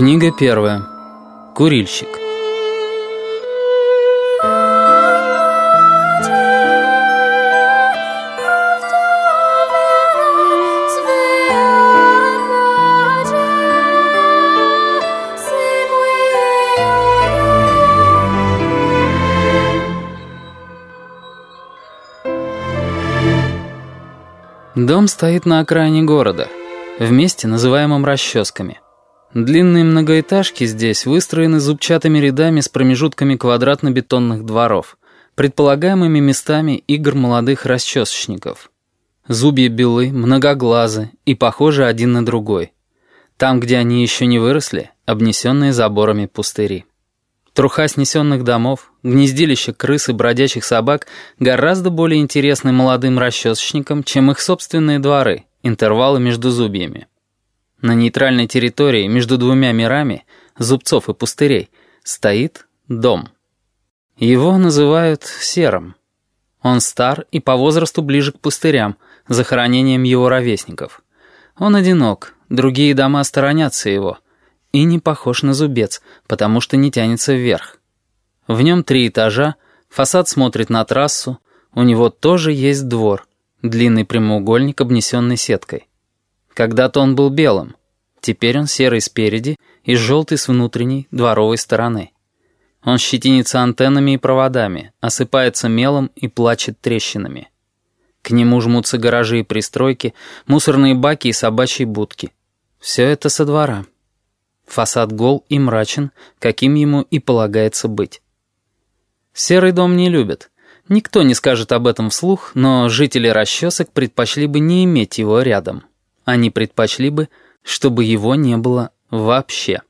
Книга первая. Курильщик. Дом стоит на окраине города, в месте, называемом Расческами. Длинные многоэтажки здесь выстроены зубчатыми рядами с промежутками квадратно-бетонных дворов, предполагаемыми местами игр молодых расчесочников. Зубья белы, многоглазы и похожи один на другой. Там, где они еще не выросли, обнесенные заборами пустыри. Труха снесенных домов, гнездилище крыс и бродячих собак гораздо более интересны молодым расчесочникам, чем их собственные дворы, интервалы между зубьями. На нейтральной территории между двумя мирами, зубцов и пустырей, стоит дом. Его называют серым. Он стар и по возрасту ближе к пустырям, захоронениям его ровесников. Он одинок, другие дома сторонятся его. И не похож на зубец, потому что не тянется вверх. В нем три этажа, фасад смотрит на трассу, у него тоже есть двор, длинный прямоугольник, обнесенный сеткой. Когда-то он был белым, теперь он серый спереди и желтый с внутренней дворовой стороны. Он щетинится антеннами и проводами, осыпается мелом и плачет трещинами. К нему жмутся гаражи и пристройки, мусорные баки и собачьи будки. Все это со двора. Фасад гол и мрачен, каким ему и полагается быть. Серый дом не любят. Никто не скажет об этом вслух, но жители расчесок предпочли бы не иметь его рядом. Они предпочли бы, чтобы его не было вообще.